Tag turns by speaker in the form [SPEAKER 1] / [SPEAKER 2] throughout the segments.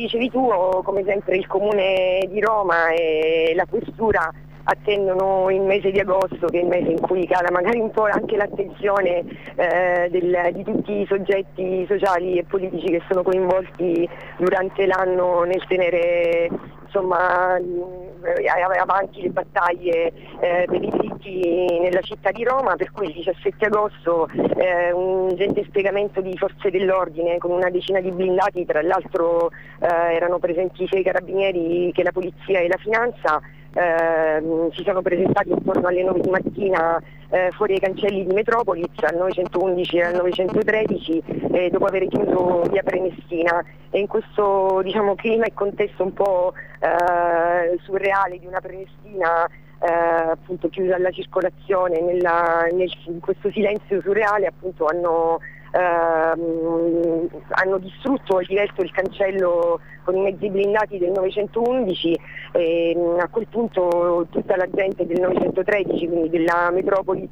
[SPEAKER 1] Dicevi tu, come sempre il Comune di Roma e la Questura attendono il mese di agosto, che è il mese in cui cala magari un po' anche l'attenzione eh, del, di tutti i soggetti sociali e politici che sono coinvolti durante l'anno nel tenere insomma, avanti le battaglie eh, per i diritti nella città di Roma, per cui il 17 agosto eh, un gente spiegamento di forze dell'ordine con una decina di blindati, tra l'altro eh, erano presenti sia i carabinieri che la polizia e la finanza, eh, si sono presentati intorno alle 9 di mattina eh, fuori ai cancelli di Metropolis al 911 e al 913 eh, dopo aver chiuso via Prenestina. E in questo diciamo, clima e contesto un po' eh, surreale di una Prenestina eh, appunto chiusa alla circolazione nella, nel, in questo silenzio surreale appunto hanno ehm, hanno distrutto e diretto il cancello con i mezzi blindati del 911 e mm, a quel punto tutta la gente del 913, quindi della Metropolis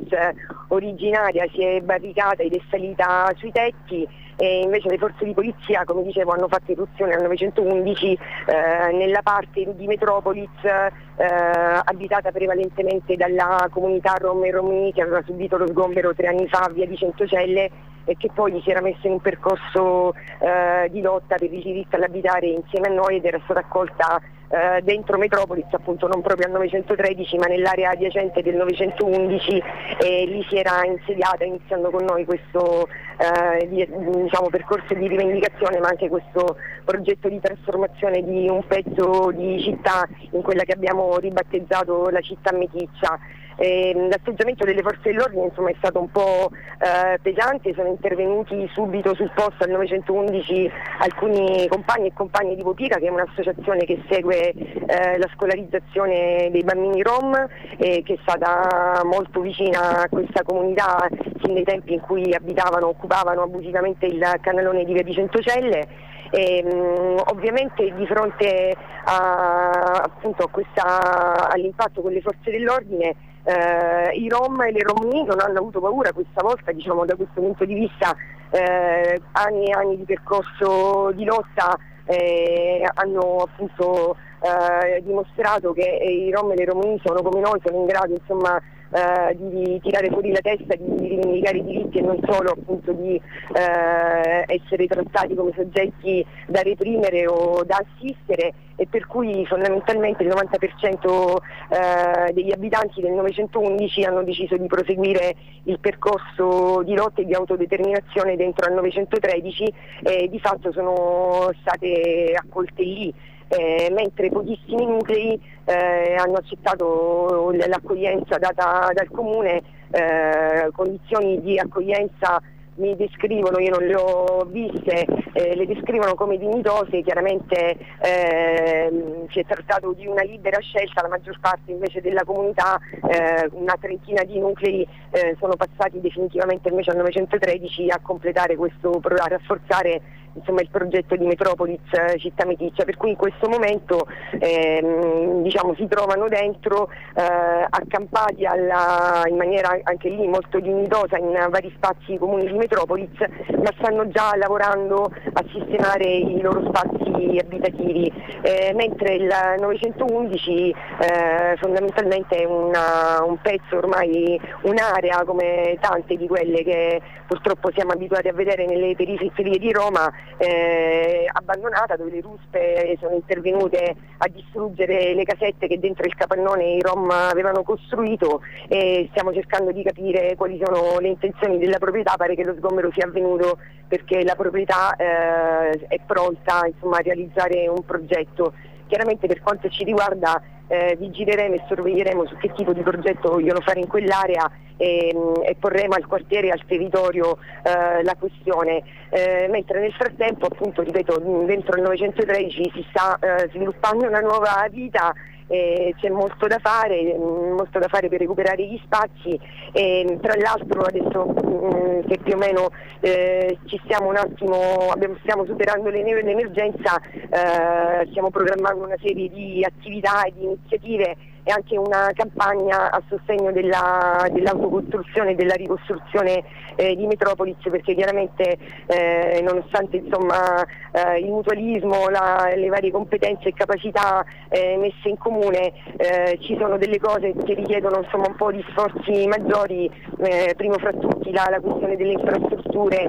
[SPEAKER 1] originaria, si è barricata ed è salita sui tetti e invece le forze di polizia, come dicevo, hanno fatto irruzione al 911 eh, nella parte di Metropolis eh, abitata prevalentemente dalla comunità Rom e Romini che aveva subito lo sgombero tre anni fa via di Centocelle e che poi si era messa in un percorso eh, di lotta per il diritto all'abitare insieme a noi ed era stata accolta eh, dentro Metropolis, appunto non proprio al 913 ma nell'area adiacente del 911 e lì si era insediata iniziando con noi questo eh, di, diciamo, percorso di rivendicazione ma anche questo progetto di trasformazione di un pezzo di città in quella che abbiamo ribattezzato la città meticcia. Eh, l'atteggiamento delle forze dell'ordine insomma, è stato un po' eh, pesante, sono intervenuti subito sul posto al 911 alcuni compagni e compagne di Vopica che è un'associazione che segue eh, la scolarizzazione dei bambini rom e che è stata molto vicina a questa comunità sin dai tempi in cui abitavano, occupavano abusivamente il canalone di Via di Centocelle. E, mh, ovviamente di fronte a, appunto, questa, all'impatto con le forze dell'ordine eh, i Rom e le Romni non hanno avuto paura questa volta, diciamo da questo punto di vista eh, anni e anni di percorso di lotta eh, hanno appunto eh, dimostrato che i Rom e le Romni sono come noi, sono in grado insomma eh, di tirare fuori la testa, di rivendicare i diritti e non solo appunto di eh, essere trattati come soggetti da reprimere o da assistere e per cui fondamentalmente il 90% eh, degli abitanti del 911 hanno deciso di proseguire il percorso di lotta e di autodeterminazione dentro al 913 e di fatto sono state accolte lì eh, mentre pochissimi nuclei eh, hanno accettato l'accoglienza data dal Comune, eh, condizioni di accoglienza mi descrivono, io non le ho viste, eh, le descrivono come dignitose, chiaramente eh, si è trattato di una libera scelta, la maggior parte invece della comunità, eh, una trentina di nuclei eh, sono passati definitivamente invece al 913 a completare questo, a rafforzare insomma, il progetto di Metropolis eh, Città Meticcia, per cui in questo momento ehm, diciamo, si trovano dentro eh, accampati alla, in maniera anche lì molto dignitosa in vari spazi comuni di Metropolis, ma stanno già lavorando a sistemare i loro spazi abitativi, eh, mentre il 911 eh, fondamentalmente è una, un pezzo ormai, un'area come tante di quelle che purtroppo siamo abituati a vedere nelle periferie di Roma, eh, abbandonata dove le ruspe sono intervenute a distruggere le casette che dentro il capannone i Rom avevano costruito e stiamo cercando di capire quali sono le intenzioni della proprietà, pare che lo sgombero sia avvenuto perché la proprietà eh, è pronta insomma, a realizzare un progetto. Chiaramente per quanto ci riguarda eh, vigileremo e sorveglieremo su che tipo di progetto vogliono fare in quell'area e, e porremo al quartiere e al territorio eh, la questione, eh, mentre nel frattempo appunto ripeto dentro il 913 si sta eh, sviluppando una nuova vita eh, c'è molto da fare, molto da fare per recuperare gli spazi e tra l'altro adesso mh, mm, che più o meno eh, ci stiamo un attimo, abbiamo, stiamo superando l'emergenza, eh, stiamo programmando una serie di attività e di iniziative e anche una campagna a sostegno della, dell'autocostruzione e della ricostruzione eh, di Metropolis perché chiaramente eh, nonostante insomma, eh, il mutualismo, la, le varie competenze e capacità eh, messe in comune eh, ci sono delle cose che richiedono insomma, un po' di sforzi maggiori, eh, primo fra tutti la, la questione delle infrastrutture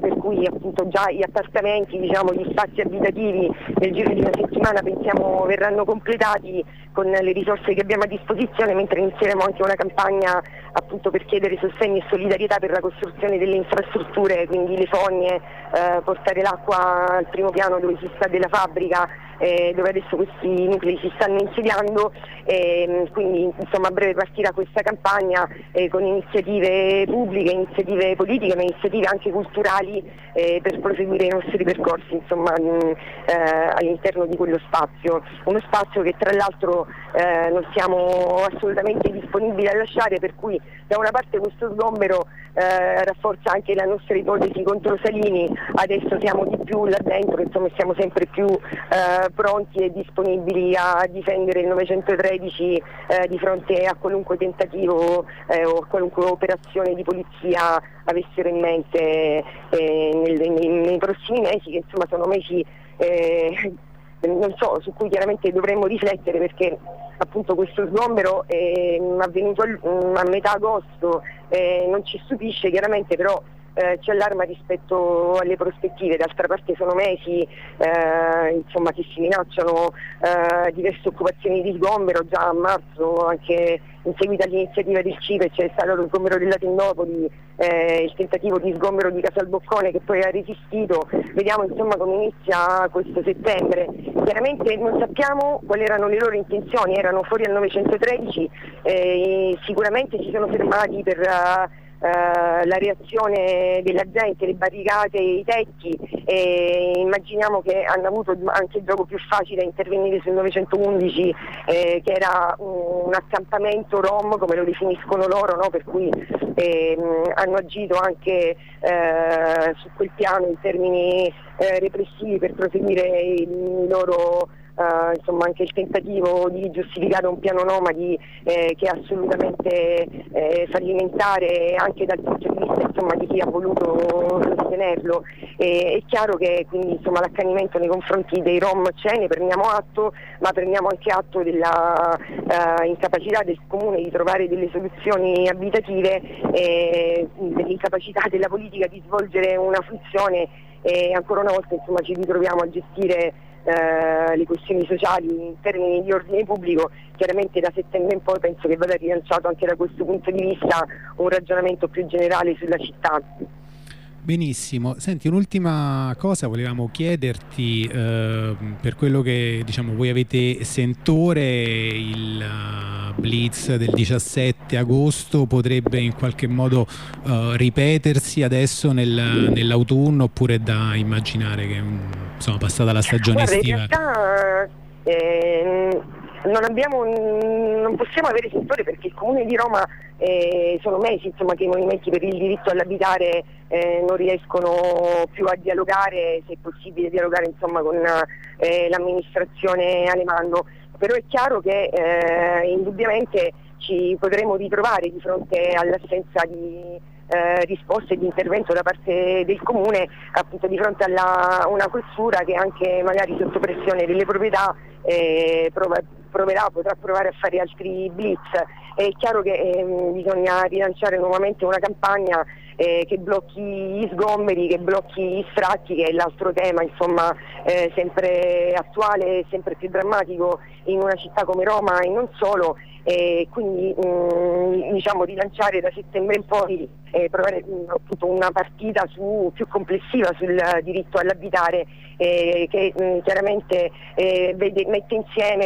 [SPEAKER 1] per cui appunto già gli appartamenti, diciamo, gli spazi abitativi nel giro di una settimana pensiamo verranno completati con le risorse che abbiamo a disposizione mentre inizieremo anche una campagna appunto per chiedere sostegno e solidarietà per la costruzione delle infrastrutture, quindi le fogne, eh, portare l'acqua al primo piano dove si sta della fabbrica, eh, dove adesso questi nuclei si stanno insediando, eh, quindi insomma a breve partirà questa campagna eh, con iniziative pubbliche, iniziative politiche, ma iniziative anche culturali eh, per proseguire i nostri percorsi insomma, mh, eh, all'interno di quello spazio, uno spazio che tra l'altro non siamo assolutamente disponibili a lasciare per cui da una parte questo sgombero eh, rafforza anche la nostra ipotesi contro Salini, adesso siamo di più là dentro, insomma siamo sempre più eh, pronti e disponibili a difendere il 913 eh, di fronte a qualunque tentativo eh, o a qualunque operazione di polizia avessero in mente eh, nel, nei, nei, prossimi mesi, che insomma sono mesi eh, non so, su cui chiaramente dovremmo riflettere perché appunto questo sgombero è avvenuto a metà agosto, eh, non ci stupisce chiaramente però eh, ci allarma rispetto alle prospettive, d'altra parte sono mesi eh, insomma, che si minacciano eh, diverse occupazioni di sgombero, già a marzo anche in seguito all'iniziativa del CIPE c'è stato lo sgombero della Tennopoli, eh, il tentativo di sgombero di Casalboccone che poi ha resistito, vediamo insomma come inizia questo settembre. Chiaramente non sappiamo quali erano le loro intenzioni, erano fuori al 913, eh, sicuramente si sono fermati per... Uh, eh, la reazione della gente, le barricate, i tetti e immaginiamo che hanno avuto anche il gioco più facile a intervenire sul 911 eh, che era un, accampamento rom come lo definiscono loro, no? per cui eh, hanno agito anche eh, su quel piano in termini eh, repressivi per proseguire i loro Uh, insomma anche il tentativo di giustificare un piano nomadi eh, che è assolutamente eh, fallimentare anche dal punto di vista insomma, di chi ha voluto sostenerlo. È chiaro che quindi insomma, l'accanimento nei confronti dei Rom c'è, ne prendiamo atto, ma prendiamo anche atto della uh, incapacità del comune di trovare delle soluzioni abitative e dell'incapacità della politica di svolgere una funzione e ancora una volta insomma, ci ritroviamo a gestire eh, le questioni sociali in termini di ordine pubblico, chiaramente da settembre in poi penso che vada rilanciato anche da questo punto di vista un ragionamento più generale sulla città.
[SPEAKER 2] Benissimo, senti un'ultima cosa volevamo chiederti eh, per quello che diciamo voi avete sentore il uh, blitz del 17 agosto potrebbe in qualche modo uh, ripetersi adesso nel, nell'autunno oppure è da immaginare che insomma passata la stagione
[SPEAKER 1] Guarda,
[SPEAKER 2] estiva?
[SPEAKER 1] In realtà, eh, non, abbiamo, non possiamo avere settore perché il Comune di Roma eh, sono mesi insomma, che i movimenti per il diritto all'abitare eh, non riescono più a dialogare, se è possibile dialogare insomma, con eh, l'amministrazione Alemando, però è chiaro che eh, indubbiamente ci potremo ritrovare di fronte all'assenza di eh, risposte di intervento da parte del comune appunto di fronte a una questura che anche magari sotto pressione delle proprietà eh, prova, proverà, potrà provare a fare altri blitz. È chiaro che eh, bisogna rilanciare nuovamente una campagna eh, che blocchi gli sgomberi, che blocchi gli sfratti, che è l'altro tema insomma, eh, sempre attuale sempre più drammatico in una città come Roma e non solo. E quindi mh, mm, diciamo, rilanciare da settembre in poi eh, provare mh, mm, appunto, una partita su, più complessiva sul diritto all'abitare eh, che mh, chiaramente eh, vede, mette insieme